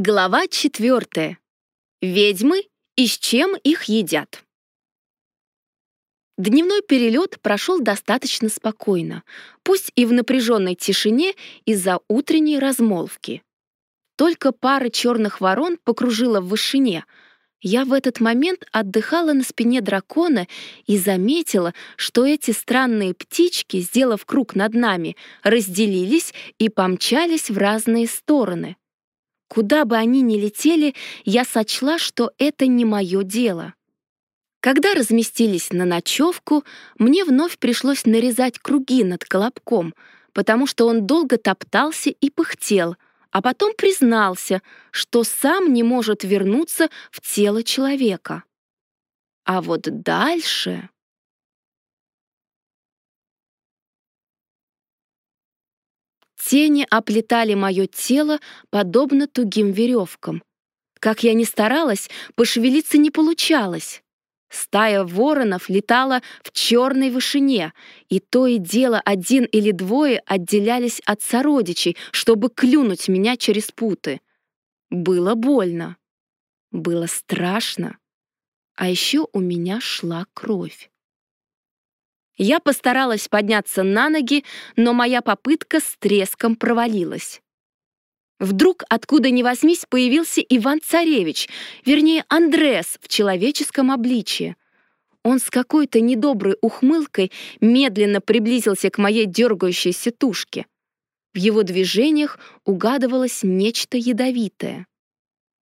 Глава четвертая. Ведьмы и с чем их едят. Дневной перелет прошел достаточно спокойно, пусть и в напряженной тишине из-за утренней размолвки. Только пара черных ворон покружила в вышине. Я в этот момент отдыхала на спине дракона и заметила, что эти странные птички, сделав круг над нами, разделились и помчались в разные стороны — Куда бы они ни летели, я сочла, что это не мое дело. Когда разместились на ночевку, мне вновь пришлось нарезать круги над колобком, потому что он долго топтался и пыхтел, а потом признался, что сам не может вернуться в тело человека. А вот дальше... Тени оплетали мое тело, подобно тугим веревкам. Как я ни старалась, пошевелиться не получалось. Стая воронов летала в черной вышине, и то и дело один или двое отделялись от сородичей, чтобы клюнуть меня через путы. Было больно. Было страшно. А еще у меня шла кровь. Я постаралась подняться на ноги, но моя попытка с треском провалилась. Вдруг, откуда ни возьмись, появился Иван-Царевич, вернее, Андрес в человеческом обличье. Он с какой-то недоброй ухмылкой медленно приблизился к моей дергающейся тушке. В его движениях угадывалось нечто ядовитое.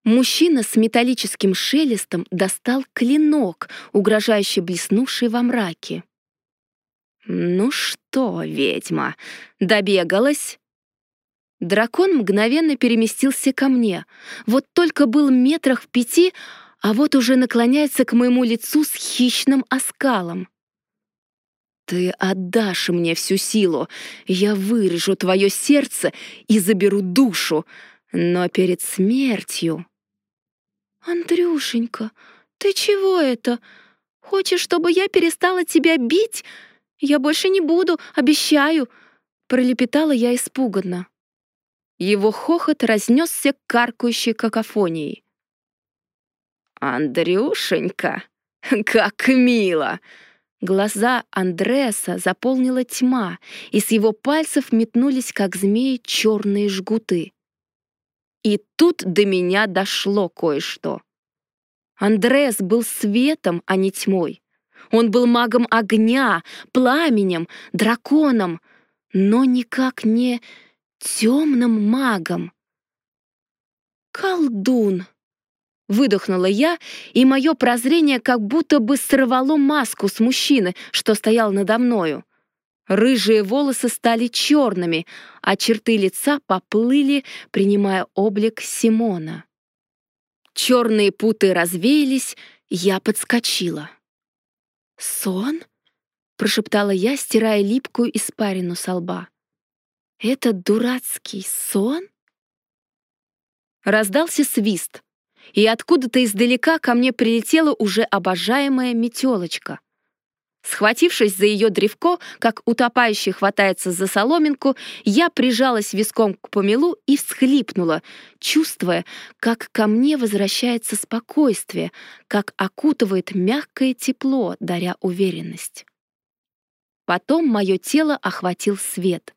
Мужчина с металлическим шелестом достал клинок, угрожающе блеснувший во мраке. «Ну что, ведьма, добегалась?» Дракон мгновенно переместился ко мне. Вот только был метрах в пяти, а вот уже наклоняется к моему лицу с хищным оскалом. «Ты отдашь мне всю силу, я вырежу твое сердце и заберу душу, но перед смертью...» «Андрюшенька, ты чего это? Хочешь, чтобы я перестала тебя бить?» «Я больше не буду, обещаю!» — пролепетала я испуганно. Его хохот разнесся каркающей какофонией. «Андрюшенька, как мило!» Глаза Андреаса заполнила тьма, и с его пальцев метнулись, как змеи, черные жгуты. И тут до меня дошло кое-что. Андреас был светом, а не тьмой. Он был магом огня, пламенем, драконом, но никак не темным магом. «Колдун!» — выдохнула я, и мое прозрение как будто бы сорвало маску с мужчины, что стоял надо мною. Рыжие волосы стали черными, а черты лица поплыли, принимая облик Симона. Черные путы развеялись, я подскочила. «Сон?» — прошептала я, стирая липкую испарину со лба. «Это дурацкий сон?» Раздался свист, и откуда-то издалека ко мне прилетела уже обожаемая метелочка. Схватившись за ее древко, как утопающий хватается за соломинку, я прижалась виском к помелу и всхлипнула, чувствуя, как ко мне возвращается спокойствие, как окутывает мягкое тепло, даря уверенность. Потом мое тело охватил свет.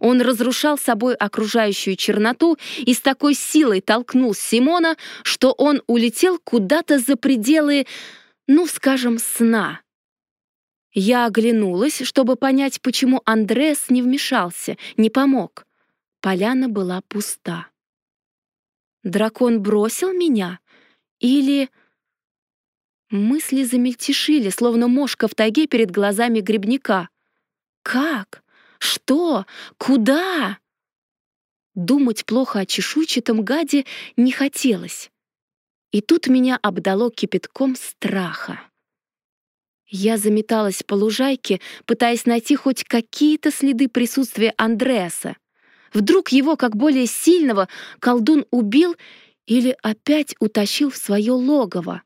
Он разрушал собой окружающую черноту и с такой силой толкнул Симона, что он улетел куда-то за пределы, ну, скажем, сна. Я оглянулась, чтобы понять, почему Андрес не вмешался, не помог. Поляна была пуста. Дракон бросил меня? Или... Мысли замельтешили, словно мошка в тайге перед глазами грибника. Как? Что? Куда? Думать плохо о чешуйчатом гаде не хотелось. И тут меня обдало кипятком страха. Я заметалась по лужайке, пытаясь найти хоть какие-то следы присутствия Андреаса. Вдруг его, как более сильного, колдун убил или опять утащил в свое логово.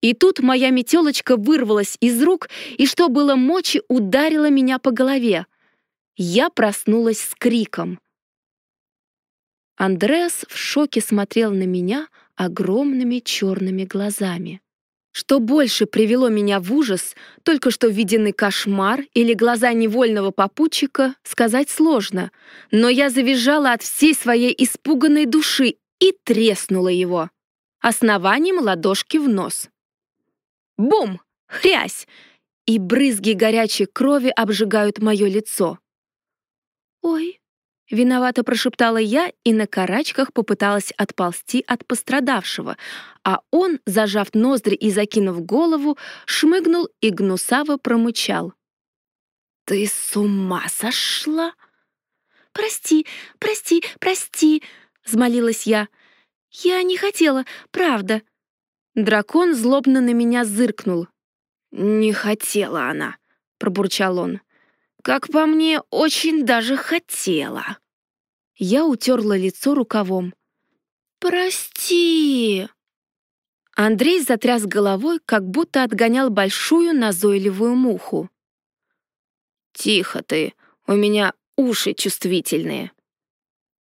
И тут моя метелочка вырвалась из рук и, что было мочи, ударила меня по голове. Я проснулась с криком. Андреас в шоке смотрел на меня огромными черными глазами. Что больше привело меня в ужас, только что виденный кошмар или глаза невольного попутчика, сказать сложно, но я завизжала от всей своей испуганной души и треснула его основанием ладошки в нос. Бум! Хрясь! И брызги горячей крови обжигают мое лицо. «Ой!» — виновато прошептала я и на карачках попыталась отползти от пострадавшего, а он, зажав ноздри и закинув голову, шмыгнул и гнусаво промычал. «Ты с ума сошла?» «Прости, прости, прости!» — взмолилась я. «Я не хотела, правда». Дракон злобно на меня зыркнул. «Не хотела она», — пробурчал он. «Как по мне, очень даже хотела». Я утерла лицо рукавом. «Прости!» Андрей затряс головой, как будто отгонял большую назойливую муху. «Тихо ты, у меня уши чувствительные».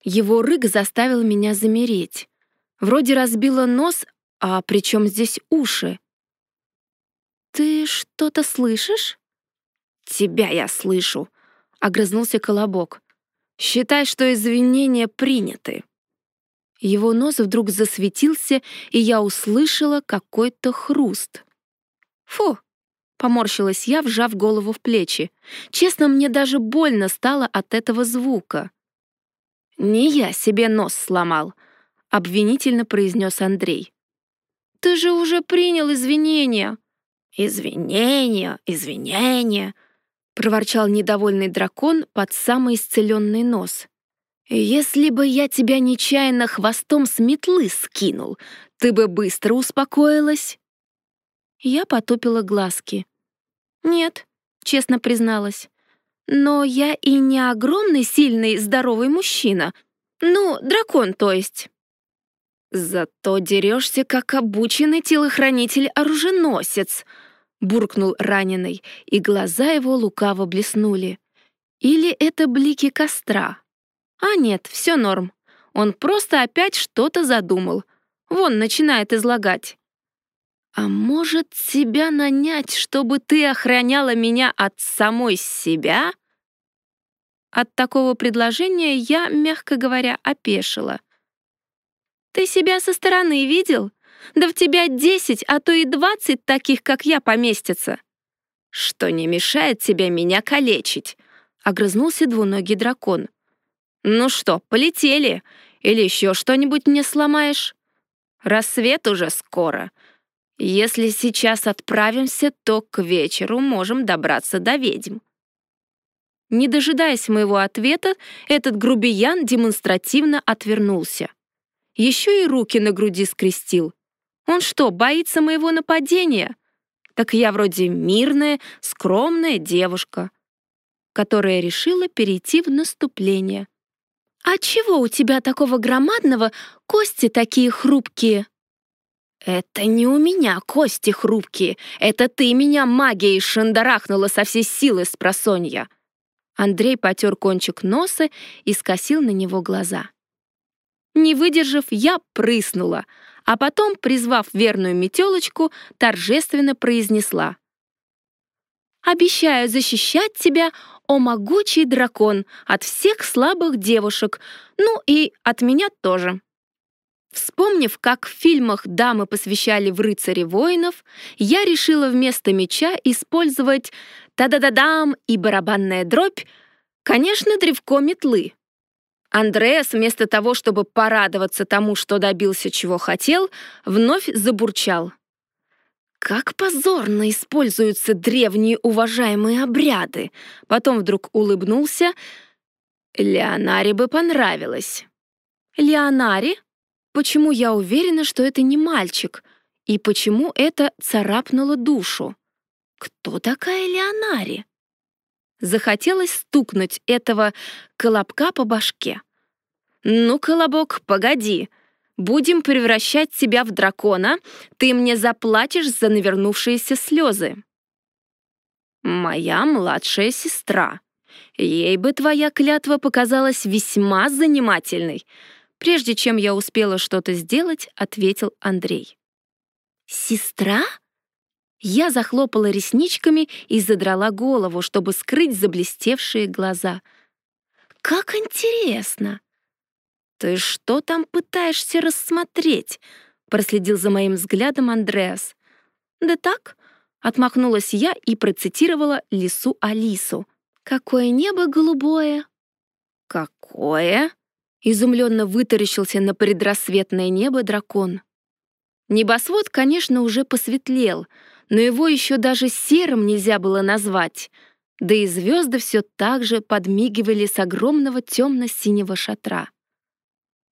Его рык заставил меня замереть. Вроде разбила нос, а при чем здесь уши? «Ты что-то слышишь?» «Тебя я слышу», — огрызнулся Колобок. «Считай, что извинения приняты». Его нос вдруг засветился, и я услышала какой-то хруст. «Фу!» — поморщилась я, вжав голову в плечи. Честно, мне даже больно стало от этого звука. «Не я себе нос сломал», — обвинительно произнес Андрей. «Ты же уже принял извинения!» «Извинения, извинения!» — проворчал недовольный дракон под самый исцеленный нос. «Если бы я тебя нечаянно хвостом с метлы скинул, ты бы быстро успокоилась?» Я потупила глазки. «Нет», — честно призналась. «Но я и не огромный, сильный, здоровый мужчина. Ну, дракон, то есть». «Зато дерешься, как обученный телохранитель-оруженосец», — буркнул раненый, и глаза его лукаво блеснули. «Или это блики костра?» «А нет, все норм. Он просто опять что-то задумал. Вон, начинает излагать». «А может, тебя нанять, чтобы ты охраняла меня от самой себя?» От такого предложения я, мягко говоря, опешила — ты себя со стороны видел? Да в тебя десять, а то и двадцать таких, как я, поместятся. Что не мешает тебе меня калечить? Огрызнулся двуногий дракон. Ну что, полетели? Или еще что-нибудь мне сломаешь? Рассвет уже скоро. Если сейчас отправимся, то к вечеру можем добраться до ведьм. Не дожидаясь моего ответа, этот грубиян демонстративно отвернулся. Еще и руки на груди скрестил. Он что, боится моего нападения? Так я вроде мирная, скромная девушка, которая решила перейти в наступление. «А чего у тебя такого громадного, кости такие хрупкие?» «Это не у меня кости хрупкие, это ты меня магией шандарахнула со всей силы с просонья». Андрей потер кончик носа и скосил на него глаза. Не выдержав, я прыснула, а потом, призвав верную метелочку, торжественно произнесла. «Обещаю защищать тебя, о могучий дракон, от всех слабых девушек, ну и от меня тоже». Вспомнив, как в фильмах дамы посвящали в рыцаре воинов, я решила вместо меча использовать та-да-да-дам и барабанная дробь, конечно, древко метлы. Андреас, вместо того, чтобы порадоваться тому, что добился, чего хотел, вновь забурчал. Как позорно используются древние уважаемые обряды. Потом вдруг улыбнулся. Леонаре бы понравилось. Леонаре? Почему я уверена, что это не мальчик? И почему это царапнуло душу? Кто такая Леонаре? Захотелось стукнуть этого колобка по башке. «Ну, колобок, погоди. Будем превращать тебя в дракона. Ты мне заплатишь за навернувшиеся слезы». «Моя младшая сестра. Ей бы твоя клятва показалась весьма занимательной. Прежде чем я успела что-то сделать, ответил Андрей. «Сестра?» Я захлопала ресничками и задрала голову, чтобы скрыть заблестевшие глаза. «Как интересно!» «Ты что там пытаешься рассмотреть?» — проследил за моим взглядом Андреас. «Да так», — отмахнулась я и процитировала Лису Алису. «Какое небо голубое!» «Какое?» — изумленно вытаращился на предрассветное небо дракон. Небосвод, конечно, уже посветлел, но его еще даже серым нельзя было назвать, да и звезды все так же подмигивали с огромного темно-синего шатра.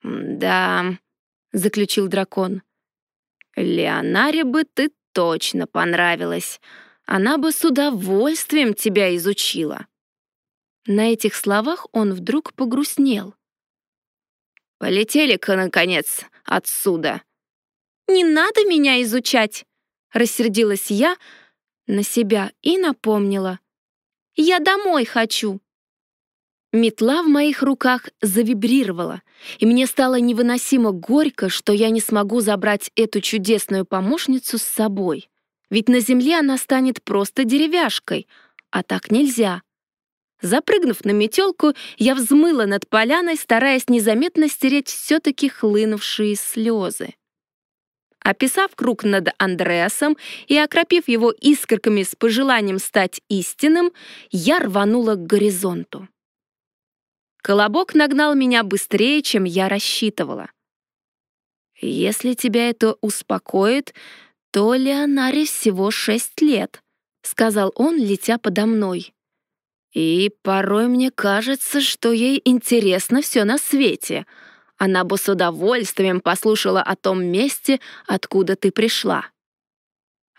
«Да», — заключил дракон, — «Леонаре бы ты точно понравилась. Она бы с удовольствием тебя изучила». На этих словах он вдруг погрустнел. «Полетели-ка, наконец, отсюда!» «Не надо меня изучать!» — рассердилась я на себя и напомнила. «Я домой хочу!» Метла в моих руках завибрировала, и мне стало невыносимо горько, что я не смогу забрать эту чудесную помощницу с собой. Ведь на земле она станет просто деревяшкой, а так нельзя. Запрыгнув на метелку, я взмыла над поляной, стараясь незаметно стереть все-таки хлынувшие слезы. Описав круг над Андреасом и окропив его искорками с пожеланием стать истинным, я рванула к горизонту. Колобок нагнал меня быстрее, чем я рассчитывала. «Если тебя это успокоит, то Леонаре всего шесть лет», — сказал он, летя подо мной. И порой мне кажется, что ей интересно все на свете. Она бы с удовольствием послушала о том месте, откуда ты пришла.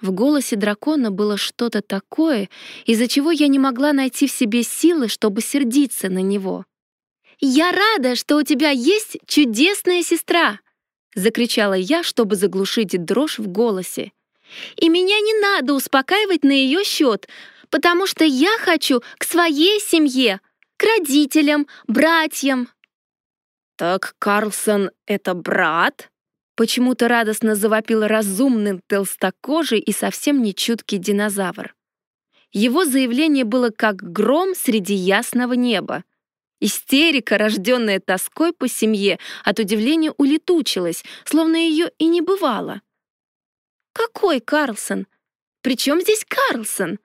В голосе дракона было что-то такое, из-за чего я не могла найти в себе силы, чтобы сердиться на него. «Я рада, что у тебя есть чудесная сестра!» — закричала я, чтобы заглушить дрожь в голосе. «И меня не надо успокаивать на ее счет потому что я хочу к своей семье, к родителям, братьям». «Так Карлсон — это брат?» Почему-то радостно завопил разумный толстокожий и совсем нечуткий динозавр. Его заявление было как гром среди ясного неба. Истерика, рожденная тоской по семье, от удивления улетучилась, словно ее и не бывало. «Какой Карлсон? Причем здесь Карлсон?»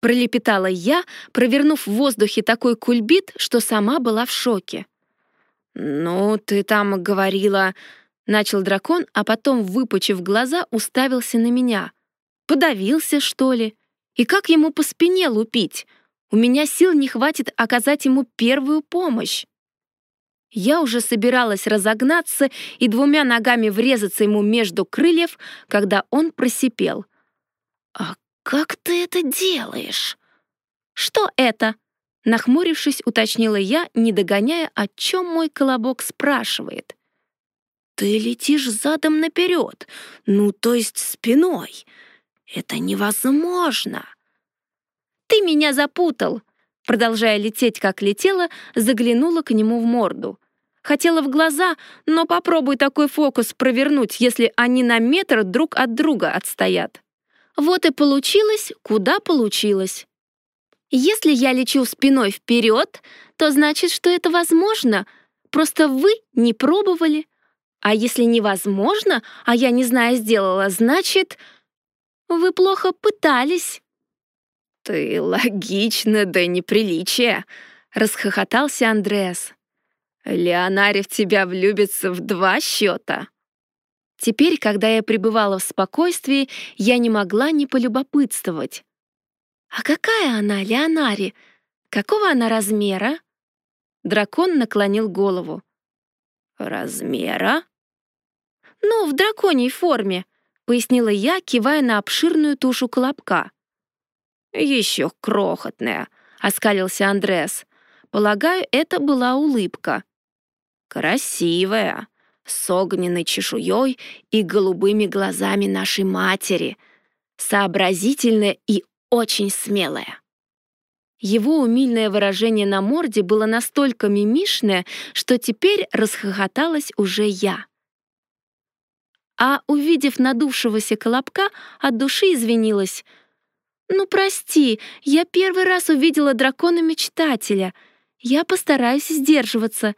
Пролепетала я, провернув в воздухе такой кульбит, что сама была в шоке. «Ну, ты там говорила...» — начал дракон, а потом, выпучив глаза, уставился на меня. «Подавился, что ли? И как ему по спине лупить? У меня сил не хватит оказать ему первую помощь». Я уже собиралась разогнаться и двумя ногами врезаться ему между крыльев, когда он просипел. «А «Как ты это делаешь?» «Что это?» Нахмурившись, уточнила я, не догоняя, о чем мой колобок спрашивает. «Ты летишь задом наперед, ну, то есть спиной. Это невозможно!» «Ты меня запутал!» Продолжая лететь, как летела, заглянула к нему в морду. Хотела в глаза, но попробуй такой фокус провернуть, если они на метр друг от друга отстоят. Вот и получилось, куда получилось. Если я лечу спиной вперед, то значит, что это возможно. Просто вы не пробовали. А если невозможно, а я не знаю, сделала, значит, вы плохо пытались. Ты логично до неприличия, расхохотался Андреас. Леонарь в тебя влюбится в два счета. Теперь, когда я пребывала в спокойствии, я не могла не полюбопытствовать. «А какая она, Леонари? Какого она размера?» Дракон наклонил голову. «Размера?» «Ну, в драконьей форме», — пояснила я, кивая на обширную тушу колобка. «Еще крохотная», — оскалился Андреас. «Полагаю, это была улыбка». «Красивая», с огненной чешуей и голубыми глазами нашей матери, сообразительная и очень смелая. Его умильное выражение на морде было настолько мимишное, что теперь расхохоталась уже я. А, увидев надувшегося колобка, от души извинилась. «Ну, прости, я первый раз увидела дракона-мечтателя. Я постараюсь сдерживаться».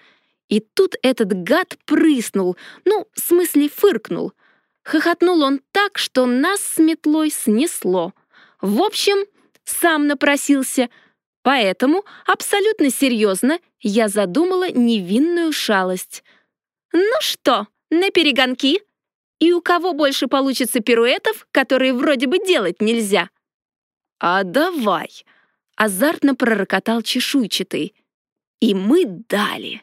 И тут этот гад прыснул, ну, в смысле фыркнул. Хохотнул он так, что нас с метлой снесло. В общем, сам напросился — Поэтому абсолютно серьезно я задумала невинную шалость. Ну что, на перегонки? И у кого больше получится пируэтов, которые вроде бы делать нельзя? А давай, азартно пророкотал чешуйчатый. И мы дали.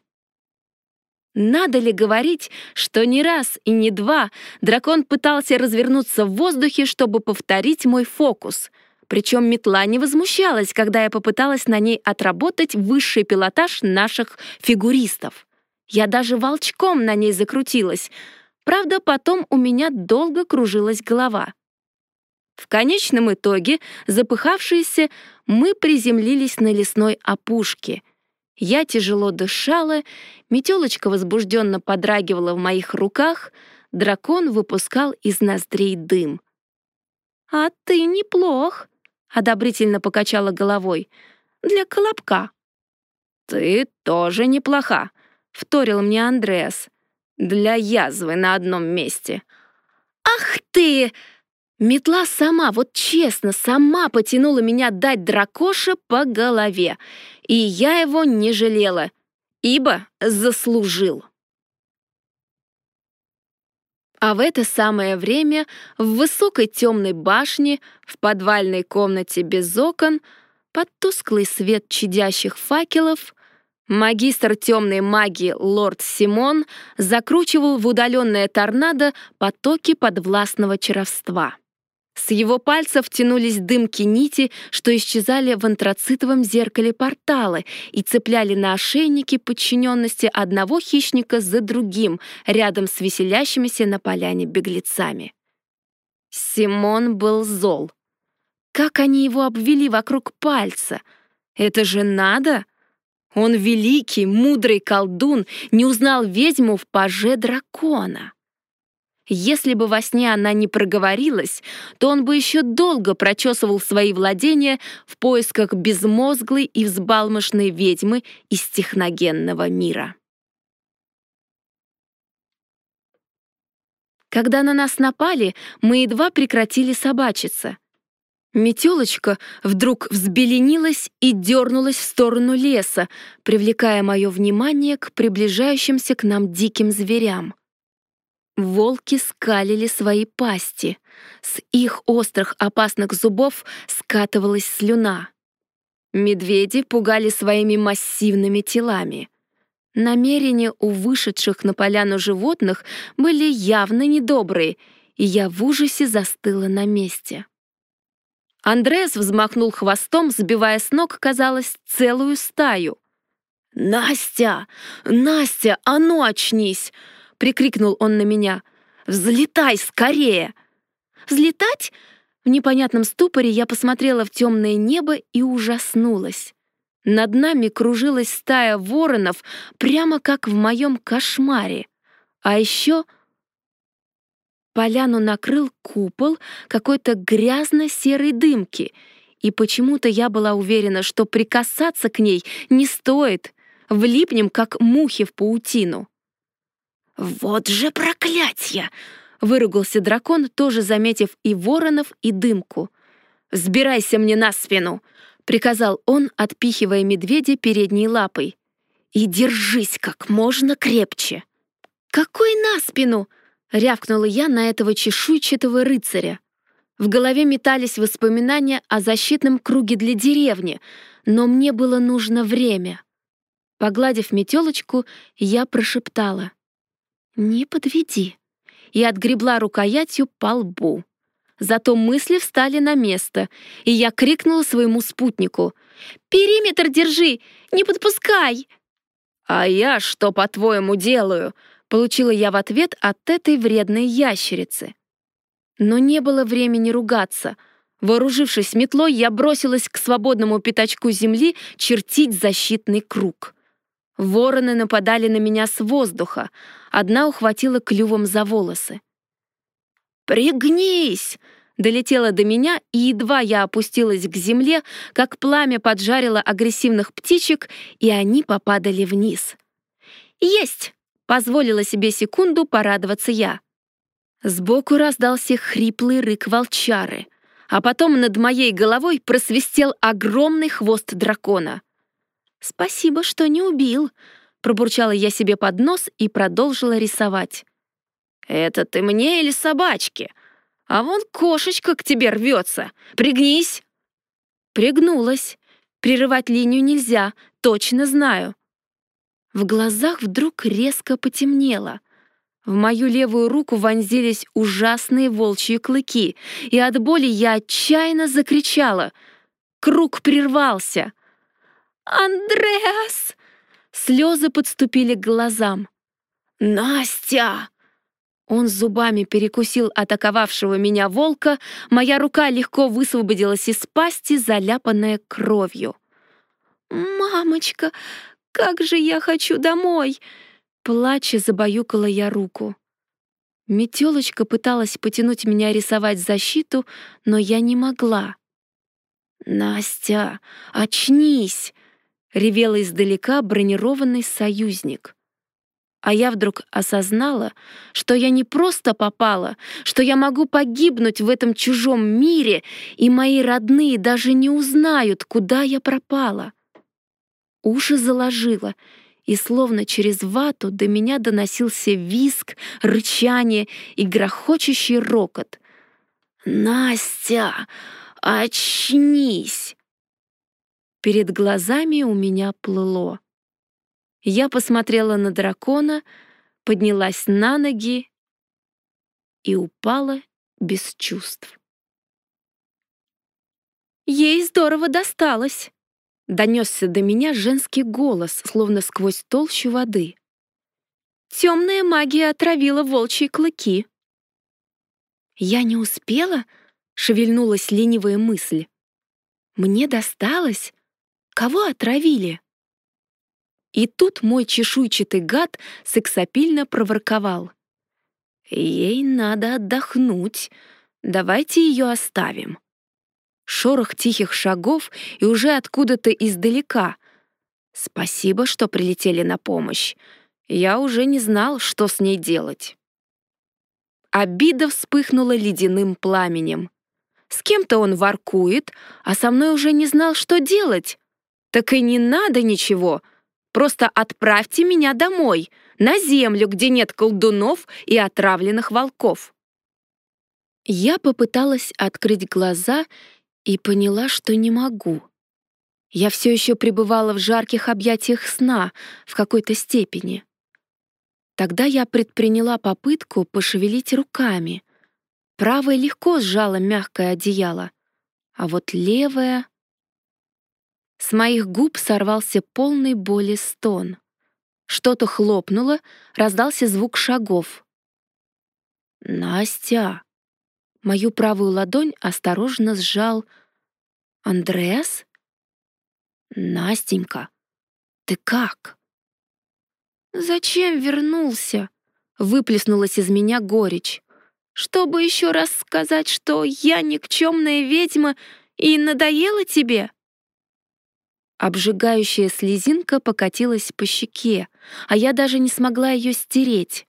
Надо ли говорить, что не раз и не два дракон пытался развернуться в воздухе, чтобы повторить мой фокус — причем метла не возмущалась, когда я попыталась на ней отработать высший пилотаж наших фигуристов. Я даже волчком на ней закрутилась. Правда, потом у меня долго кружилась голова. В конечном итоге, запыхавшиеся, мы приземлились на лесной опушке. Я тяжело дышала, метелочка возбужденно подрагивала в моих руках, дракон выпускал из ноздрей дым. «А ты неплох», одобрительно покачала головой. «Для колобка». «Ты тоже неплоха», — вторил мне Андреас. «Для язвы на одном месте». «Ах ты!» Метла сама, вот честно, сама потянула меня дать дракоше по голове, и я его не жалела, ибо заслужил. А в это самое время в высокой темной башне, в подвальной комнате без окон, под тусклый свет чадящих факелов, магистр темной магии лорд Симон закручивал в удаленное торнадо потоки подвластного чаровства. С его пальцев тянулись дымки нити, что исчезали в антрацитовом зеркале портала и цепляли на ошейники подчиненности одного хищника за другим, рядом с веселящимися на поляне беглецами. Симон был зол. Как они его обвели вокруг пальца? Это же надо! Он великий, мудрый колдун, не узнал ведьму в паже дракона. Если бы во сне она не проговорилась, то он бы еще долго прочесывал свои владения в поисках безмозглой и взбалмошной ведьмы из техногенного мира. Когда на нас напали, мы едва прекратили собачиться. Метелочка вдруг взбеленилась и дернулась в сторону леса, привлекая мое внимание к приближающимся к нам диким зверям. Волки скалили свои пасти. С их острых опасных зубов скатывалась слюна. Медведи пугали своими массивными телами. Намерения у вышедших на поляну животных были явно недобрые, и я в ужасе застыла на месте. Андреас взмахнул хвостом, сбивая с ног, казалось, целую стаю. «Настя! Настя, а ну очнись!» Прикрикнул он на меня. «Взлетай скорее!» «Взлетать?» В непонятном ступоре я посмотрела в темное небо и ужаснулась. Над нами кружилась стая воронов, прямо как в моем кошмаре. А еще поляну накрыл купол какой-то грязно-серой дымки, и почему-то я была уверена, что прикасаться к ней не стоит, влипнем, как мухи в паутину. «Вот же проклятье!» — выругался дракон, тоже заметив и воронов, и дымку. «Сбирайся мне на спину!» — приказал он, отпихивая медведя передней лапой. «И держись как можно крепче!» «Какой на спину?» — рявкнула я на этого чешуйчатого рыцаря. В голове метались воспоминания о защитном круге для деревни, но мне было нужно время. Погладив метелочку, я прошептала — «Не подведи!» и отгребла рукоятью по лбу. Зато мысли встали на место, и я крикнула своему спутнику. «Периметр держи! Не подпускай!» «А я что, по-твоему, делаю?» получила я в ответ от этой вредной ящерицы. Но не было времени ругаться. Вооружившись метлой, я бросилась к свободному пятачку земли чертить защитный круг. Вороны нападали на меня с воздуха. Одна ухватила клювом за волосы. «Пригнись!» долетела до меня, и едва я опустилась к земле, как пламя поджарило агрессивных птичек, и они попадали вниз. «Есть!» — позволила себе секунду порадоваться я. Сбоку раздался хриплый рык волчары, а потом над моей головой просвистел огромный хвост дракона. «Спасибо, что не убил», — пробурчала я себе под нос и продолжила рисовать. «Это ты мне или собачке?» А вон кошечка к тебе рвется. Пригнись!» Пригнулась. Прерывать линию нельзя, точно знаю. В глазах вдруг резко потемнело. В мою левую руку вонзились ужасные волчьи клыки, и от боли я отчаянно закричала. Круг прервался. «Андреас!» Слезы подступили к глазам. «Настя!» Он зубами перекусил атаковавшего меня волка, моя рука легко высвободилась из пасти, заляпанная кровью. «Мамочка, как же я хочу домой!» Плача забаюкала я руку. Метелочка пыталась потянуть меня рисовать защиту, но я не могла. «Настя, очнись!» — ревел издалека бронированный союзник. А я вдруг осознала, что я не просто попала, что я могу погибнуть в этом чужом мире, и мои родные даже не узнают, куда я пропала. Уши заложила, и словно через вату до меня доносился визг, рычание и грохочущий рокот. «Настя, очнись!» Перед глазами у меня плыло. Я посмотрела на дракона, поднялась на ноги и упала без чувств. «Ей здорово досталось!» — донесся до меня женский голос, словно сквозь толщу воды. «Темная магия отравила волчьи клыки». «Я не успела?» — шевельнулась ленивая мысль. «Мне досталось? Кого отравили?» И тут мой чешуйчатый гад сексапильно проворковал. «Ей надо отдохнуть. Давайте ее оставим». Шорох тихих шагов и уже откуда-то издалека. Спасибо, что прилетели на помощь. Я уже не знал, что с ней делать. Обида вспыхнула ледяным пламенем. С кем-то он воркует, а со мной уже не знал, что делать. Так и не надо ничего — Просто отправьте меня домой, на землю, где нет колдунов и отравленных волков». Я попыталась открыть глаза и поняла, что не могу. Я все еще пребывала в жарких объятиях сна в какой-то степени. Тогда я предприняла попытку пошевелить руками. Правая легко сжала мягкое одеяло, а вот левая... С моих губ сорвался полный боли стон. Что-то хлопнуло, раздался звук шагов. «Настя!» Мою правую ладонь осторожно сжал «Андреас?» «Настенька, ты как?» «Зачем вернулся?» — выплеснулась из меня горечь. «Чтобы еще раз сказать, что я никчемная ведьма и надоела тебе?» Обжигающая слезинка покатилась по щеке, а я даже не смогла ее стереть.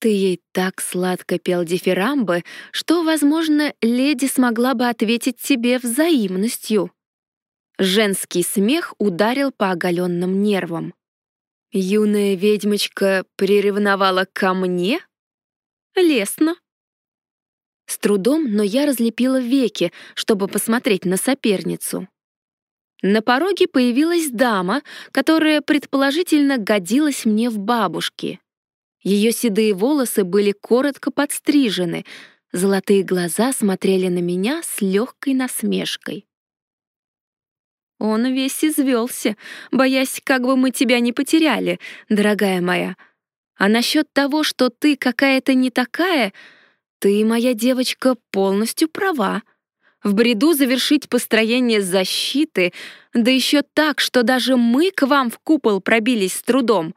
Ты ей так сладко пел дифирамбы, что, возможно, леди смогла бы ответить тебе взаимностью. Женский смех ударил по оголенным нервам. Юная ведьмочка приревновала ко мне? Лесно. С трудом, но я разлепила веки, чтобы посмотреть на соперницу. На пороге появилась дама, которая предположительно годилась мне в бабушке. Ее седые волосы были коротко подстрижены, золотые глаза смотрели на меня с легкой насмешкой. Он весь извелся, боясь, как бы мы тебя не потеряли, дорогая моя. А насчет того, что ты какая-то не такая, ты, моя девочка, полностью права. В бреду завершить построение защиты, да еще так, что даже мы к вам в купол пробились с трудом.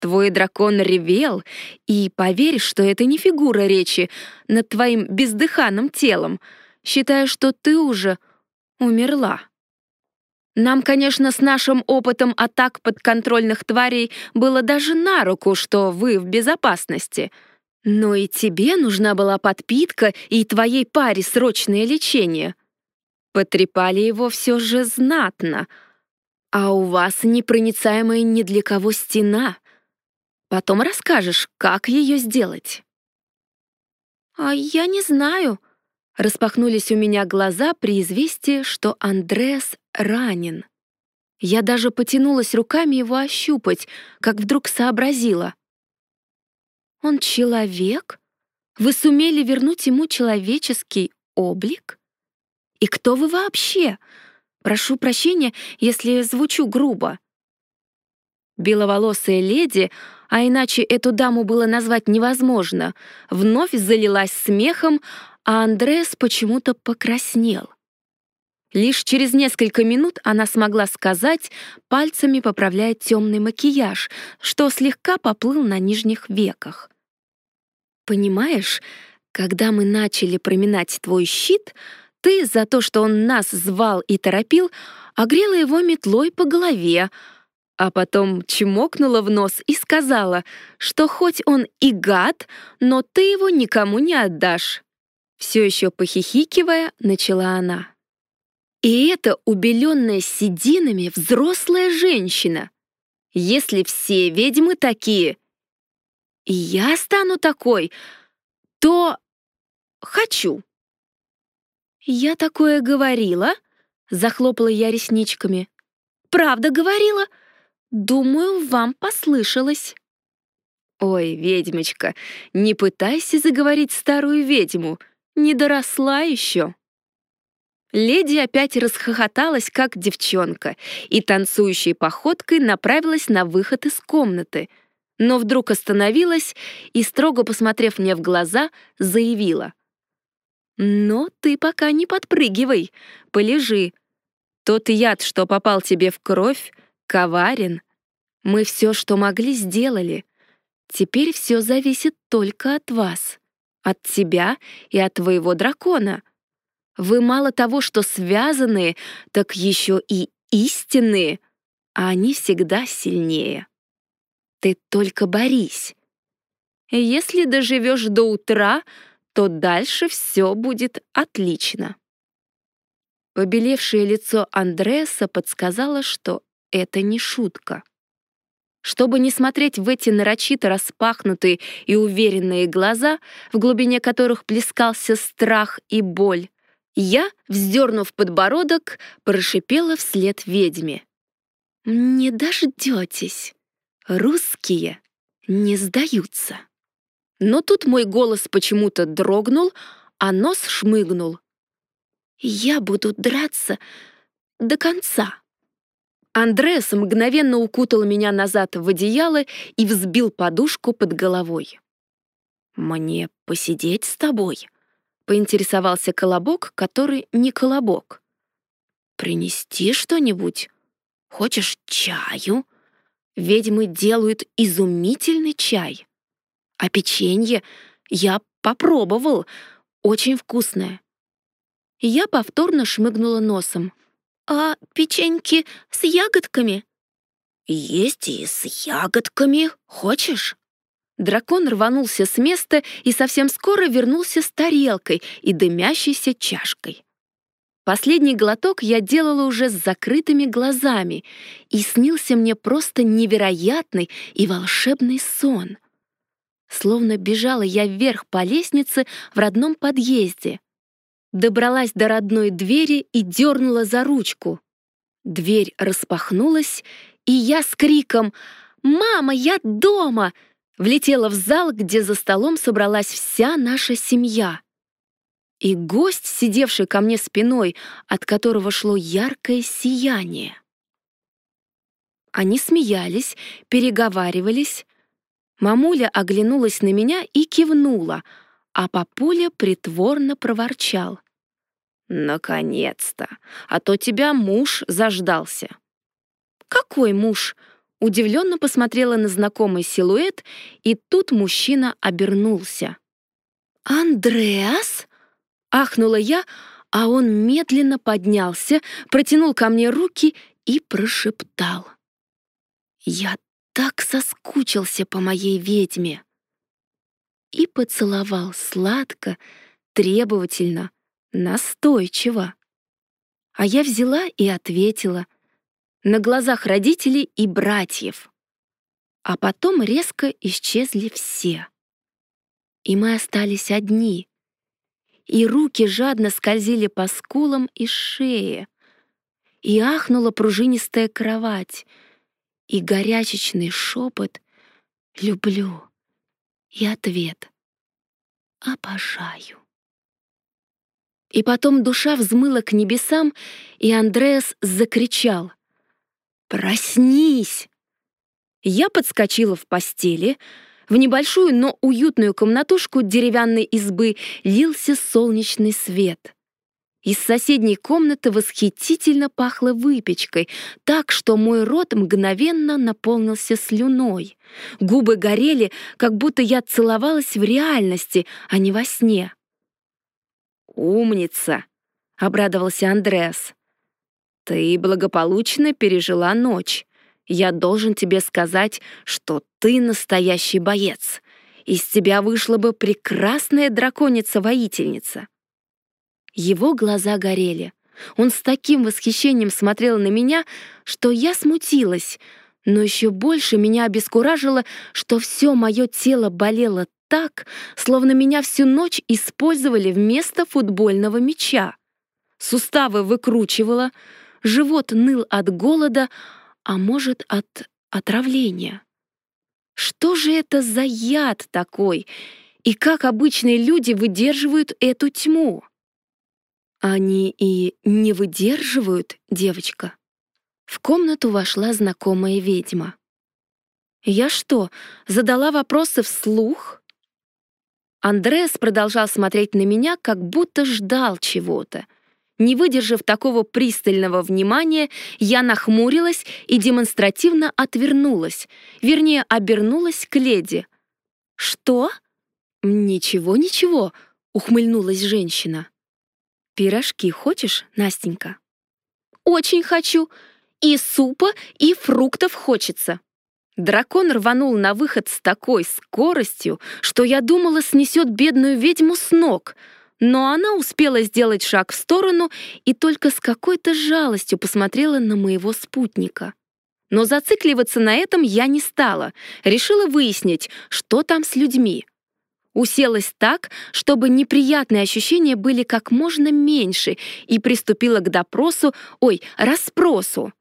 Твой дракон ревел, и поверь, что это не фигура речи над твоим бездыханным телом, считая, что ты уже умерла. Нам, конечно, с нашим опытом атак подконтрольных тварей было даже на руку, что вы в безопасности. Но и тебе нужна была подпитка, и твоей паре срочное лечение. Потрепали его все же знатно. А у вас непроницаемая ни для кого стена. Потом расскажешь, как ее сделать. «А я не знаю», Распахнулись у меня глаза при известии, что Андреас ранен. Я даже потянулась руками его ощупать, как вдруг сообразила. «Он человек? Вы сумели вернуть ему человеческий облик? И кто вы вообще? Прошу прощения, если звучу грубо». Беловолосая леди, а иначе эту даму было назвать невозможно, вновь залилась смехом, а Андреас почему-то покраснел. Лишь через несколько минут она смогла сказать, пальцами поправляя темный макияж, что слегка поплыл на нижних веках. «Понимаешь, когда мы начали проминать твой щит, ты за то, что он нас звал и торопил, огрела его метлой по голове, а потом чмокнула в нос и сказала, что хоть он и гад, но ты его никому не отдашь. Все еще похихикивая, начала она. И это убеленная сединами взрослая женщина. Если все ведьмы такие, и я стану такой, то хочу. Я такое говорила, захлопала я ресничками. Правда говорила? Думаю, вам послышалось. Ой, ведьмочка, не пытайся заговорить старую ведьму, не доросла еще. Леди опять расхохоталась, как девчонка, и танцующей походкой направилась на выход из комнаты, но вдруг остановилась и, строго посмотрев мне в глаза, заявила. «Но ты пока не подпрыгивай, полежи. Тот яд, что попал тебе в кровь, коварен. Мы все, что могли, сделали. Теперь все зависит только от вас, от тебя и от твоего дракона». Вы мало того, что связанные, так еще и истинные, а они всегда сильнее. Ты только борись. Если доживешь до утра, то дальше все будет отлично. Побелевшее лицо Андреаса подсказало, что это не шутка. Чтобы не смотреть в эти нарочито распахнутые и уверенные глаза, в глубине которых плескался страх и боль, я, вздернув подбородок, прошипела вслед ведьме. «Не дождетесь. Русские не сдаются». Но тут мой голос почему-то дрогнул, а нос шмыгнул. «Я буду драться до конца». Андреас мгновенно укутал меня назад в одеяло и взбил подушку под головой. «Мне посидеть с тобой?» Поинтересовался колобок, который не колобок. «Принести что-нибудь? Хочешь чаю? Ведьмы делают изумительный чай. А печенье я попробовал, очень вкусное». Я повторно шмыгнула носом. «А печеньки с ягодками?» «Есть и с ягодками. Хочешь?» Дракон рванулся с места и совсем скоро вернулся с тарелкой и дымящейся чашкой. Последний глоток я делала уже с закрытыми глазами, и снился мне просто невероятный и волшебный сон. Словно бежала я вверх по лестнице в родном подъезде. Добралась до родной двери и дернула за ручку. Дверь распахнулась, и я с криком «Мама, я дома!» Влетела в зал, где за столом собралась вся наша семья. И гость, сидевший ко мне спиной, от которого шло яркое сияние. Они смеялись, переговаривались. Мамуля оглянулась на меня и кивнула, а папуля притворно проворчал. «Наконец-то! А то тебя муж заждался». «Какой муж?» Удивленно посмотрела на знакомый силуэт, и тут мужчина обернулся. «Андреас?» — ахнула я, а он медленно поднялся, протянул ко мне руки и прошептал. «Я так соскучился по моей ведьме!» И поцеловал сладко, требовательно, настойчиво. А я взяла и ответила на глазах родителей и братьев. А потом резко исчезли все. И мы остались одни. И руки жадно скользили по скулам и шее. И ахнула пружинистая кровать. И горячечный шепот «люблю» и ответ «обожаю». И потом душа взмыла к небесам, и Андреас закричал «Проснись!». Я подскочила в постели. В небольшую, но уютную комнатушку деревянной избы лился солнечный свет. Из соседней комнаты восхитительно пахло выпечкой, так что мой рот мгновенно наполнился слюной. Губы горели, как будто я целовалась в реальности, а не во сне. «Умница!» — обрадовался Андреас. «Ты благополучно пережила ночь. Я должен тебе сказать, что ты настоящий боец. Из тебя вышла бы прекрасная драконица-воительница». Его глаза горели. Он с таким восхищением смотрел на меня, что я смутилась, но еще больше меня обескуражило, что все мое тело болело так, словно меня всю ночь использовали вместо футбольного мяча. Суставы выкручивало, живот ныл от голода, а может, от отравления. Что же это за яд такой, и как обычные люди выдерживают эту тьму? Они и не выдерживают, девочка. В комнату вошла знакомая ведьма. Я что, задала вопросы вслух? Андреас продолжал смотреть на меня, как будто ждал чего-то. Не выдержав такого пристального внимания, я нахмурилась и демонстративно отвернулась, вернее, обернулась к леди. «Что?» «Ничего, ничего», — ухмыльнулась женщина. «Пирожки хочешь, Настенька?» «Очень хочу. И супа, и фруктов хочется». Дракон рванул на выход с такой скоростью, что я думала, снесет бедную ведьму с ног, но она успела сделать шаг в сторону и только с какой-то жалостью посмотрела на моего спутника. Но зацикливаться на этом я не стала, решила выяснить, что там с людьми. Уселась так, чтобы неприятные ощущения были как можно меньше, и приступила к допросу, ой, расспросу.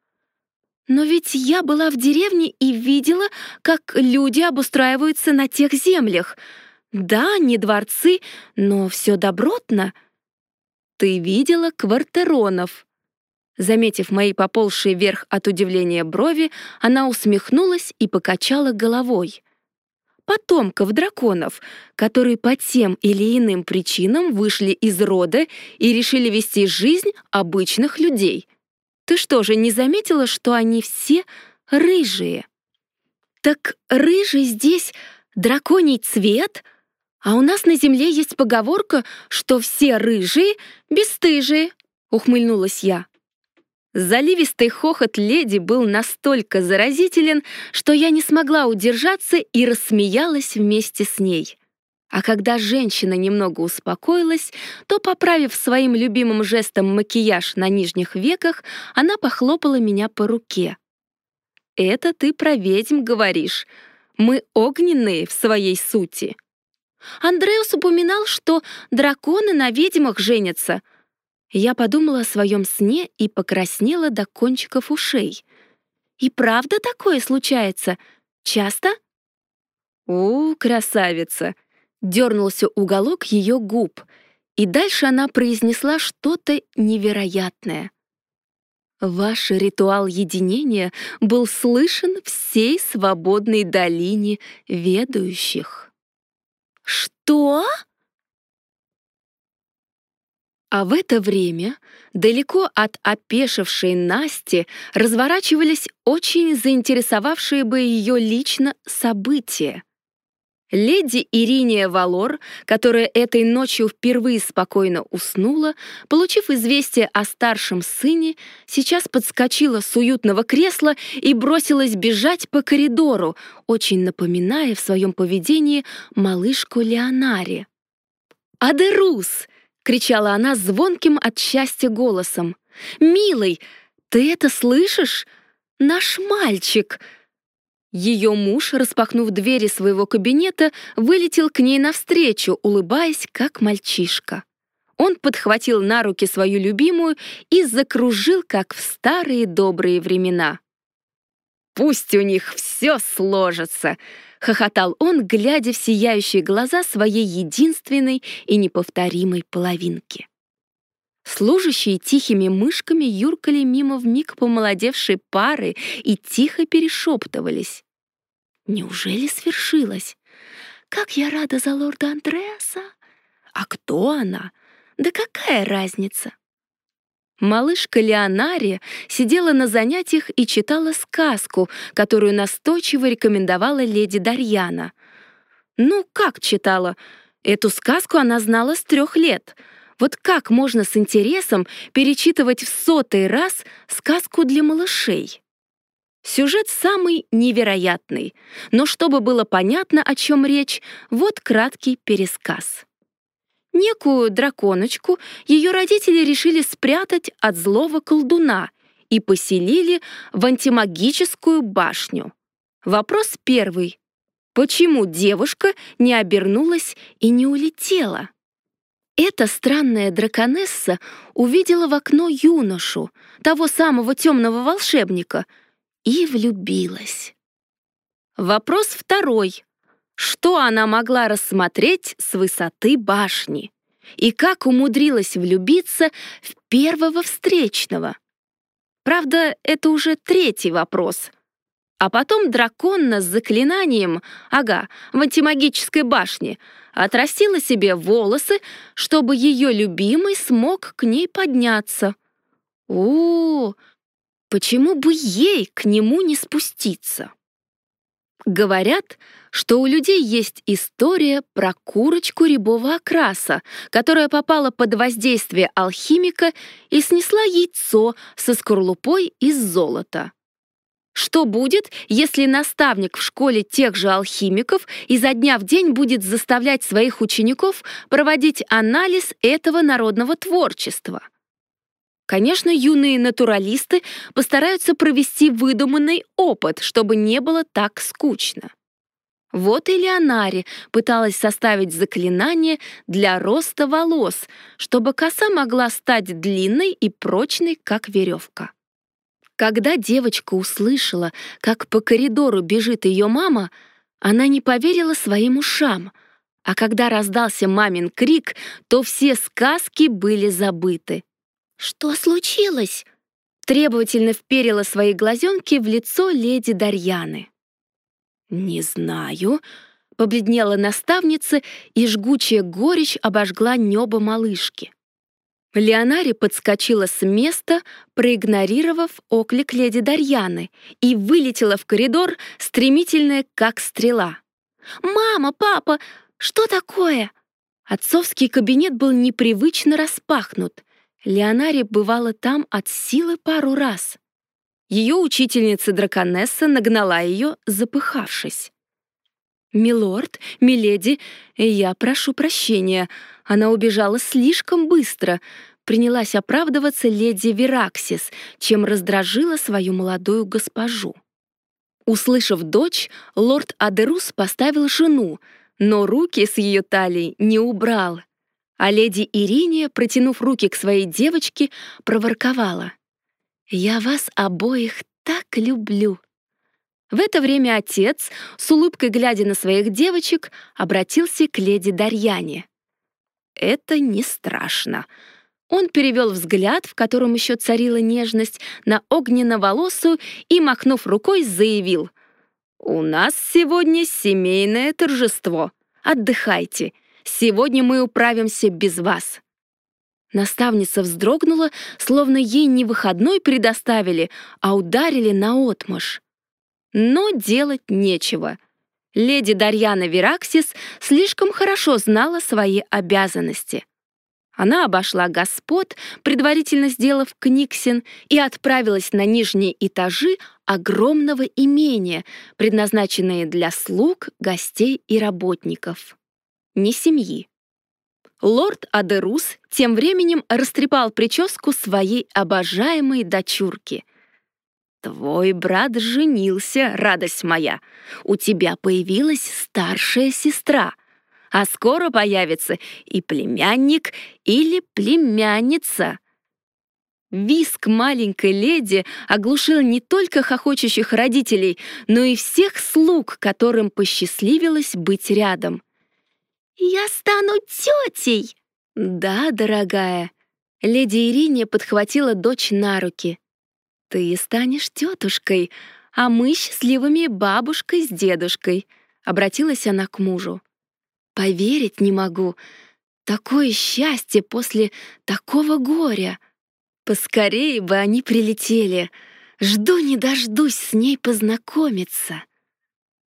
Но ведь я была в деревне и видела, как люди обустраиваются на тех землях. Да, не дворцы, но все добротно. Ты видела квартеронов. Заметив мои поползшие вверх от удивления брови, она усмехнулась и покачала головой. Потомков драконов, которые по тем или иным причинам вышли из рода и решили вести жизнь обычных людей — ты что же, не заметила, что они все рыжие? Так рыжий здесь драконий цвет, а у нас на земле есть поговорка, что все рыжие бесстыжие, ухмыльнулась я. Заливистый хохот леди был настолько заразителен, что я не смогла удержаться и рассмеялась вместе с ней. А когда женщина немного успокоилась, то, поправив своим любимым жестом макияж на нижних веках, она похлопала меня по руке. «Это ты про ведьм говоришь. Мы огненные в своей сути». Андреус упоминал, что драконы на ведьмах женятся. Я подумала о своем сне и покраснела до кончиков ушей. «И правда такое случается? Часто?» «У, красавица!» дернулся уголок ее губ, и дальше она произнесла что-то невероятное. Ваш ритуал единения был слышен всей свободной долине ведущих. Что? А в это время далеко от опешившей Насти разворачивались очень заинтересовавшие бы ее лично события. Леди Ириния Валор, которая этой ночью впервые спокойно уснула, получив известие о старшем сыне, сейчас подскочила с уютного кресла и бросилась бежать по коридору, очень напоминая в своем поведении малышку Леонари. «Адерус!» — кричала она звонким от счастья голосом. «Милый, ты это слышишь? Наш мальчик!» Ее муж, распахнув двери своего кабинета, вылетел к ней навстречу, улыбаясь, как мальчишка. Он подхватил на руки свою любимую и закружил, как в старые добрые времена. «Пусть у них все сложится!» — хохотал он, глядя в сияющие глаза своей единственной и неповторимой половинки. Служащие тихими мышками юркали мимо вмиг помолодевшей пары и тихо перешептывались. Неужели свершилось? Как я рада за лорда Андреаса! А кто она? Да какая разница? Малышка Леонария сидела на занятиях и читала сказку, которую настойчиво рекомендовала леди Дарьяна. Ну, как читала? Эту сказку она знала с трех лет. Вот как можно с интересом перечитывать в сотый раз сказку для малышей? Сюжет самый невероятный, но чтобы было понятно, о чем речь, вот краткий пересказ. Некую драконочку ее родители решили спрятать от злого колдуна и поселили в антимагическую башню. Вопрос первый. Почему девушка не обернулась и не улетела? Эта странная драконесса увидела в окно юношу, того самого темного волшебника, и влюбилась. Вопрос второй. Что она могла рассмотреть с высоты башни? И как умудрилась влюбиться в первого встречного? Правда, это уже третий вопрос. А потом драконна с заклинанием, ага, в антимагической башне, отрастила себе волосы, чтобы ее любимый смог к ней подняться. О, почему бы ей к нему не спуститься? Говорят, что у людей есть история про курочку рябого окраса, которая попала под воздействие алхимика и снесла яйцо со скорлупой из золота. Что будет, если наставник в школе тех же алхимиков изо дня в день будет заставлять своих учеников проводить анализ этого народного творчества? Конечно, юные натуралисты постараются провести выдуманный опыт, чтобы не было так скучно. Вот и Леонари пыталась составить заклинание для роста волос, чтобы коса могла стать длинной и прочной, как веревка. Когда девочка услышала, как по коридору бежит ее мама, она не поверила своим ушам, а когда раздался мамин крик, то все сказки были забыты. «Что случилось?» Требовательно вперила свои глазенки в лицо леди Дарьяны. «Не знаю», — побледнела наставница, и жгучая горечь обожгла небо малышки. Леонари подскочила с места, проигнорировав оклик леди Дарьяны, и вылетела в коридор, стремительная, как стрела. «Мама, папа, что такое?» Отцовский кабинет был непривычно распахнут. Леонари бывала там от силы пару раз. Ее учительница-драконесса нагнала ее, запыхавшись. «Милорд, миледи, я прошу прощения. Она убежала слишком быстро», принялась оправдываться леди Вераксис, чем раздражила свою молодую госпожу. Услышав дочь, лорд Адерус поставил жену, но руки с ее талии не убрал. А леди Ириния, протянув руки к своей девочке, проворковала. «Я вас обоих так люблю». В это время отец, с улыбкой глядя на своих девочек, обратился к леди Дарьяне. «Это не страшно». Он перевел взгляд, в котором еще царила нежность, на огненно-волосую и, махнув рукой, заявил. «У нас сегодня семейное торжество. Отдыхайте. Сегодня мы управимся без вас». Наставница вздрогнула, словно ей не выходной предоставили, а ударили наотмашь. Но делать нечего. Леди Дарьяна Вераксис слишком хорошо знала свои обязанности. Она обошла господ, предварительно сделав книгсин, и отправилась на нижние этажи огромного имения, предназначенные для слуг, гостей и работников. Не семьи. Лорд Адерус тем временем растрепал прическу своей обожаемой дочурки. «Твой брат женился, радость моя. У тебя появилась старшая сестра, а скоро появится и племянник или племянница». Виск маленькой леди оглушил не только хохочущих родителей, но и всех слуг, которым посчастливилось быть рядом. «Я стану тетей!» «Да, дорогая». Леди Ирине подхватила дочь на руки. «Ты станешь тетушкой, а мы счастливыми бабушкой с дедушкой», — обратилась она к мужу. «Поверить не могу. Такое счастье после такого горя. Поскорее бы они прилетели. Жду не дождусь с ней познакомиться».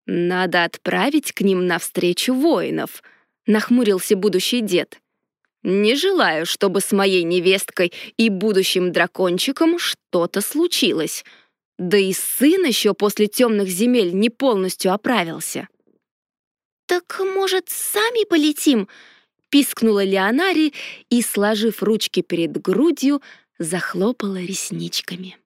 «Надо отправить к ним навстречу воинов», — нахмурился будущий дед. «Не желаю, чтобы с моей невесткой и будущим дракончиком что-то случилось. Да и сын еще после темных земель не полностью оправился». «Так, может, сами полетим?» — пискнула Леонари и, сложив ручки перед грудью, захлопала ресничками.